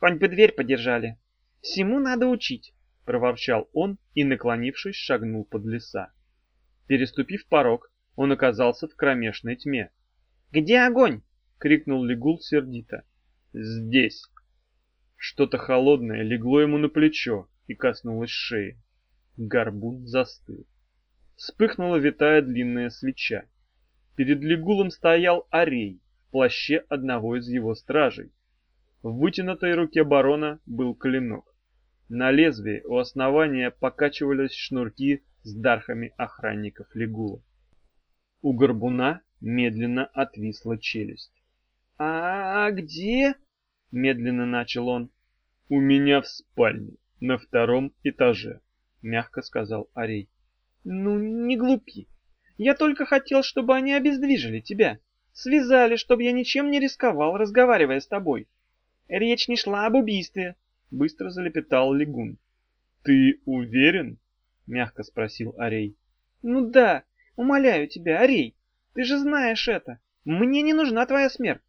Хоть бы дверь подержали. Всему надо учить, проворчал он и, наклонившись, шагнул под леса. Переступив порог, он оказался в кромешной тьме. «Где огонь?» — крикнул Легул сердито. «Здесь». Что-то холодное легло ему на плечо и коснулось шеи. Горбун застыл. Вспыхнула витая длинная свеча. Перед Легулом стоял Арей в плаще одного из его стражей. В вытянутой руке барона был клинок. На лезвии у основания покачивались шнурки с дархами охранников Легула. У горбуна медленно отвисла челюсть. «А где?» — медленно начал он. «У меня в спальне, на втором этаже», — мягко сказал Арей. «Ну, не глупи. Я только хотел, чтобы они обездвижили тебя. Связали, чтобы я ничем не рисковал, разговаривая с тобой. Речь не шла об убийстве», — быстро залепетал Легун. «Ты уверен?» — мягко спросил Арей. «Ну да, умоляю тебя, Арей, ты же знаешь это. Мне не нужна твоя смерть.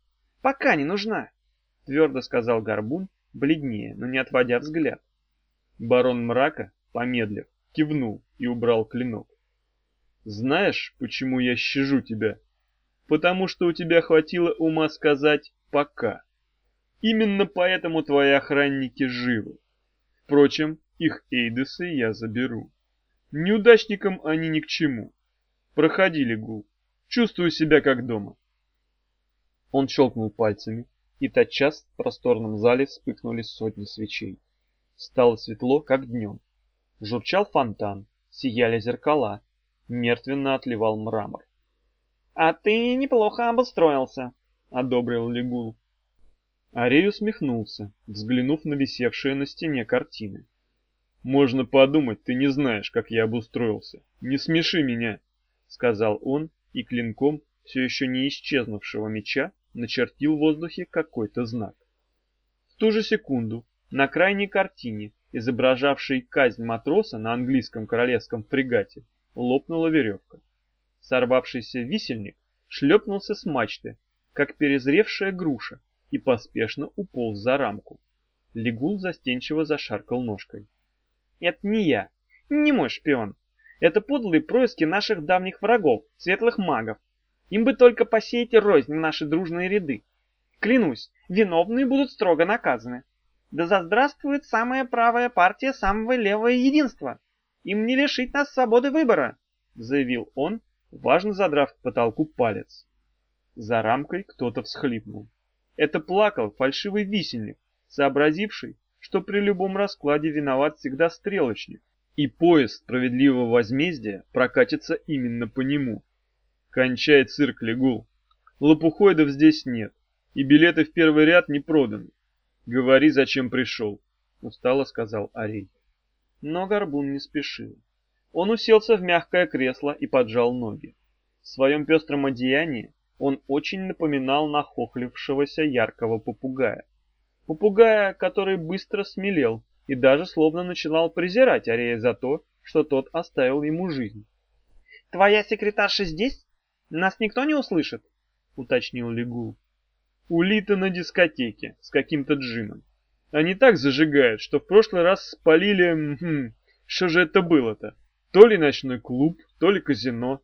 Пока не нужна», — твердо сказал Горбун, бледнее, но не отводя взгляд. Барон мрака, помедлив, кивнул и убрал клинок. «Знаешь, почему я щажу тебя? Потому что у тебя хватило ума сказать «пока». Именно поэтому твои охранники живы. Впрочем, их эйдесы я заберу. Неудачникам они ни к чему. Проходи, Легул. Чувствую себя как дома. Он щелкнул пальцами, и тотчас в просторном зале вспыхнули сотни свечей. Стало светло, как днем. Журчал фонтан, сияли зеркала, мертвенно отливал мрамор. — А ты неплохо обустроился, — одобрил Легул. Арей усмехнулся, взглянув на висевшие на стене картины. «Можно подумать, ты не знаешь, как я обустроился. Не смеши меня!» — сказал он, и клинком все еще не исчезнувшего меча начертил в воздухе какой-то знак. В ту же секунду на крайней картине, изображавшей казнь матроса на английском королевском фрегате, лопнула веревка. Сорвавшийся висельник шлепнулся с мачты, как перезревшая груша, и поспешно уполз за рамку. Легул застенчиво зашаркал ножкой. «Это не я, не мой шпион. Это подлые происки наших давних врагов, светлых магов. Им бы только посеять рознь в наши дружные ряды. Клянусь, виновные будут строго наказаны. Да заздравствует самая правая партия самого левого единства. Им не лишить нас свободы выбора», — заявил он, важно задрав к потолку палец. За рамкой кто-то всхлипнул. Это плакал фальшивый висельник, сообразивший, что при любом раскладе виноват всегда стрелочник, и поезд справедливого возмездия прокатится именно по нему. Кончай цирк, Легул. Лопухоидов здесь нет, и билеты в первый ряд не проданы. Говори, зачем пришел, — устало сказал Арей. Но Горбун не спешил. Он уселся в мягкое кресло и поджал ноги. В своем пестром одеянии он очень напоминал нахохлившегося яркого попугая. Попугая, который быстро смелел и даже словно начинал презирать Арея за то, что тот оставил ему жизнь. «Твоя секретарша здесь? Нас никто не услышит?» — уточнил Легул. «Улита на дискотеке с каким-то джином. Они так зажигают, что в прошлый раз спалили... Хм, что же это было-то? То ли ночной клуб, то ли казино».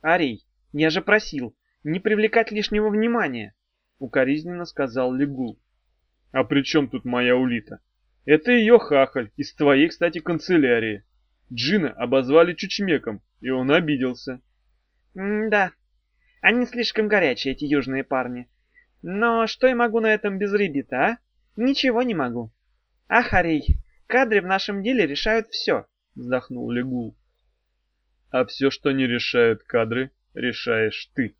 «Арей, я же просил, не привлекать лишнего внимания, — укоризненно сказал Легул. — А при чем тут моя улита? Это ее хахаль, из твоей, кстати, канцелярии. Джина обозвали чучмеком, и он обиделся. — Да, они слишком горячие, эти южные парни. Но что я могу на этом без рыбита, а? Ничего не могу. Ах, Арей, кадры в нашем деле решают все, — вздохнул Легул. — А все, что не решают кадры, решаешь ты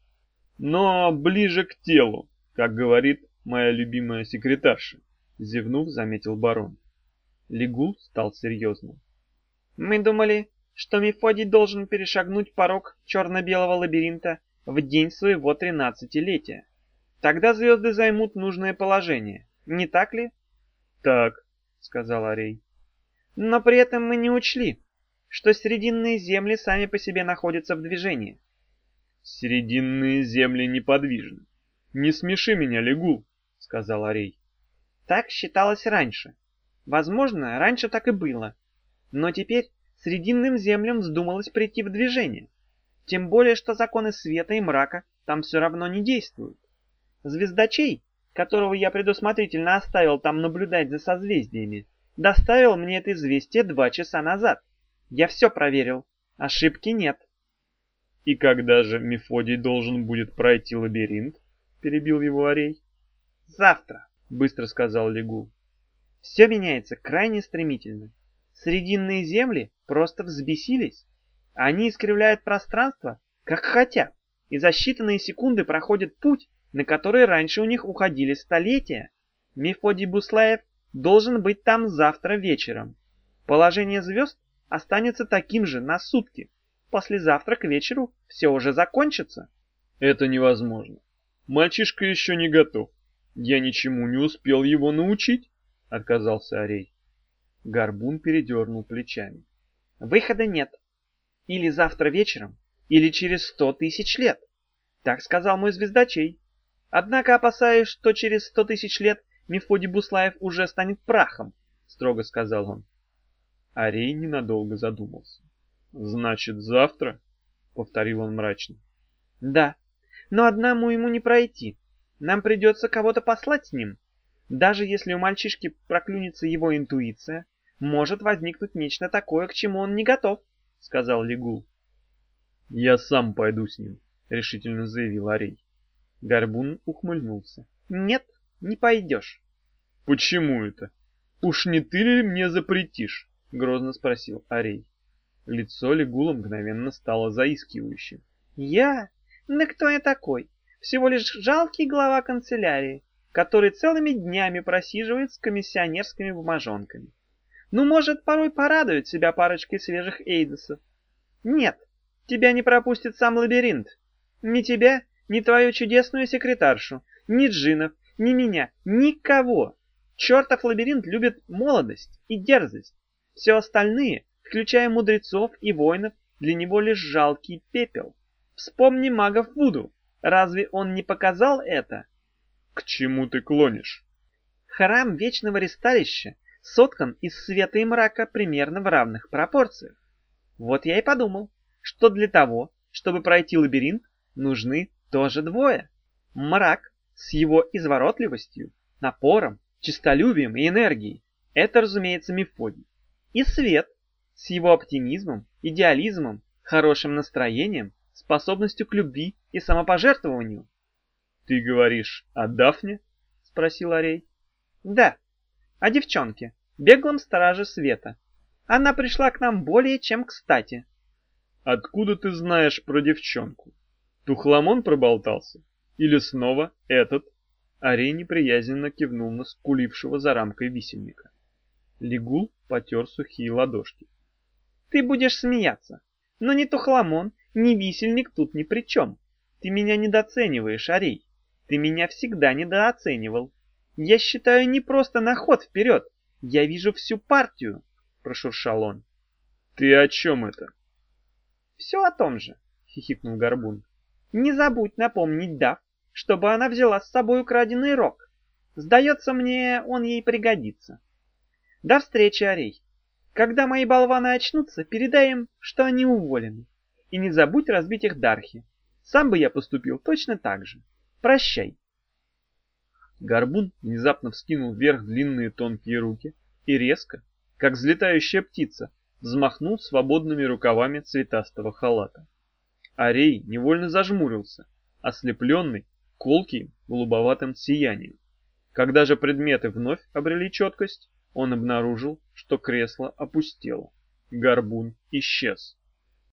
но ближе к телу, как говорит моя любимая секретарша, зевнув, заметил барон. Лигул стал серьезным. Мы думали, что Мефодий должен перешагнуть порог черно-белого лабиринта в день своего тринадцатилетия. Тогда звезды займут нужное положение, не так ли? Так, сказал Арей. Но при этом мы не учли, что срединные земли сами по себе находятся в движении. Срединные земли неподвижны. Не смеши меня, Легул, сказал Арей. Так считалось раньше. Возможно, раньше так и было. Но теперь Срединным землям вздумалось прийти в движение. Тем более, что законы света и мрака там все равно не действуют. Звездочей, которого я предусмотрительно оставил там наблюдать за созвездиями, доставил мне это известие два часа назад. Я все проверил. Ошибки нет. «И когда же Мефодий должен будет пройти лабиринт?» — перебил его Арей. «Завтра», — быстро сказал Легул. «Все меняется крайне стремительно. Срединные земли просто взбесились. Они искривляют пространство, как хотят, и за считанные секунды проходят путь, на который раньше у них уходили столетия. Мефодий Буслаев должен быть там завтра вечером. Положение звезд останется таким же на сутки. Послезавтра к вечеру все уже закончится. Это невозможно. Мальчишка еще не готов. Я ничему не успел его научить, отказался Арей. Горбун передернул плечами. Выхода нет. Или завтра вечером, или через сто тысяч лет. Так сказал мой звездочей. Однако опасаюсь, что через сто тысяч лет Мефодий Буслаев уже станет прахом, строго сказал он. Арей ненадолго задумался. «Значит, завтра?» — повторил он мрачно. «Да, но одному ему не пройти. Нам придется кого-то послать с ним. Даже если у мальчишки проклюнется его интуиция, может возникнуть нечто такое, к чему он не готов», — сказал Лигул. «Я сам пойду с ним», — решительно заявил Арей. Горбун ухмыльнулся. «Нет, не пойдешь». «Почему это? Уж не ты ли мне запретишь?» — грозно спросил Арей. Лицо Легула мгновенно стало заискивающим. «Я? Да кто я такой? Всего лишь жалкий глава канцелярии, который целыми днями просиживает с комиссионерскими бумажонками. Ну, может, порой порадует себя парочкой свежих эйдосов. Нет, тебя не пропустит сам лабиринт. Ни тебя, ни твою чудесную секретаршу, ни джинов, ни меня, никого. Чертов лабиринт любит молодость и дерзость. Все остальные включая мудрецов и воинов, для него лишь жалкий пепел. Вспомни магов Вуду. Разве он не показал это? К чему ты клонишь? Храм Вечного Ресталища соткан из света и мрака примерно в равных пропорциях. Вот я и подумал, что для того, чтобы пройти лабиринт, нужны тоже двое. Мрак с его изворотливостью, напором, честолюбием и энергией. Это, разумеется, Мефодий. И свет, с его оптимизмом, идеализмом, хорошим настроением, способностью к любви и самопожертвованию. «Ты говоришь о Дафне?» — спросил Арей. «Да, о девчонке, беглом страже света. Она пришла к нам более чем кстати». «Откуда ты знаешь про девчонку? Тухламон проболтался? Или снова этот?» Арей неприязненно кивнул на скулившего за рамкой висельника. Лигул потер сухие ладошки. Ты будешь смеяться. Но ни Тухламон, ни Висельник тут ни при чем. Ты меня недооцениваешь, Арей. Ты меня всегда недооценивал. Я считаю не просто на ход вперед. Я вижу всю партию, прошуршал он. Ты о чем это? Все о том же, хихикнул Горбун. Не забудь напомнить Дав, чтобы она взяла с собой украденный рог. Сдается мне, он ей пригодится. До встречи, Арей. Когда мои болваны очнутся, передай им, что они уволены. И не забудь разбить их дархи. Сам бы я поступил точно так же. Прощай. Горбун внезапно вскинул вверх длинные тонкие руки и резко, как взлетающая птица, взмахнул свободными рукавами цветастого халата. Арей невольно зажмурился, ослепленный колким голубоватым сиянием. Когда же предметы вновь обрели четкость, он обнаружил, что кресло опустело. Горбун исчез.